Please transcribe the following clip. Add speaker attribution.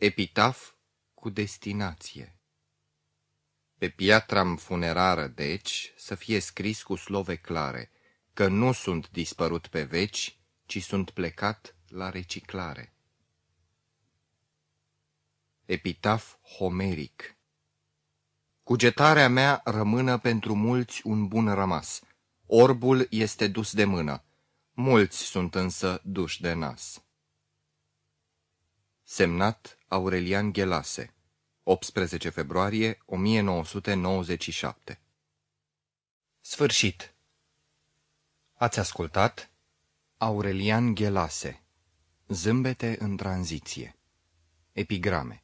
Speaker 1: Epitaf cu destinație Pe piatra funerară, deci, să fie scris cu slove clare, că nu sunt dispărut pe veci, ci sunt plecat la reciclare. Epitaf homeric Cugetarea mea rămână pentru mulți un bun rămas. Orbul este dus de mână, mulți sunt însă duși de nas. Semnat Aurelian Ghelase 18 februarie 1997 Sfârșit. Ați ascultat Aurelian Ghelase Zâmbete în tranziție. Epigrame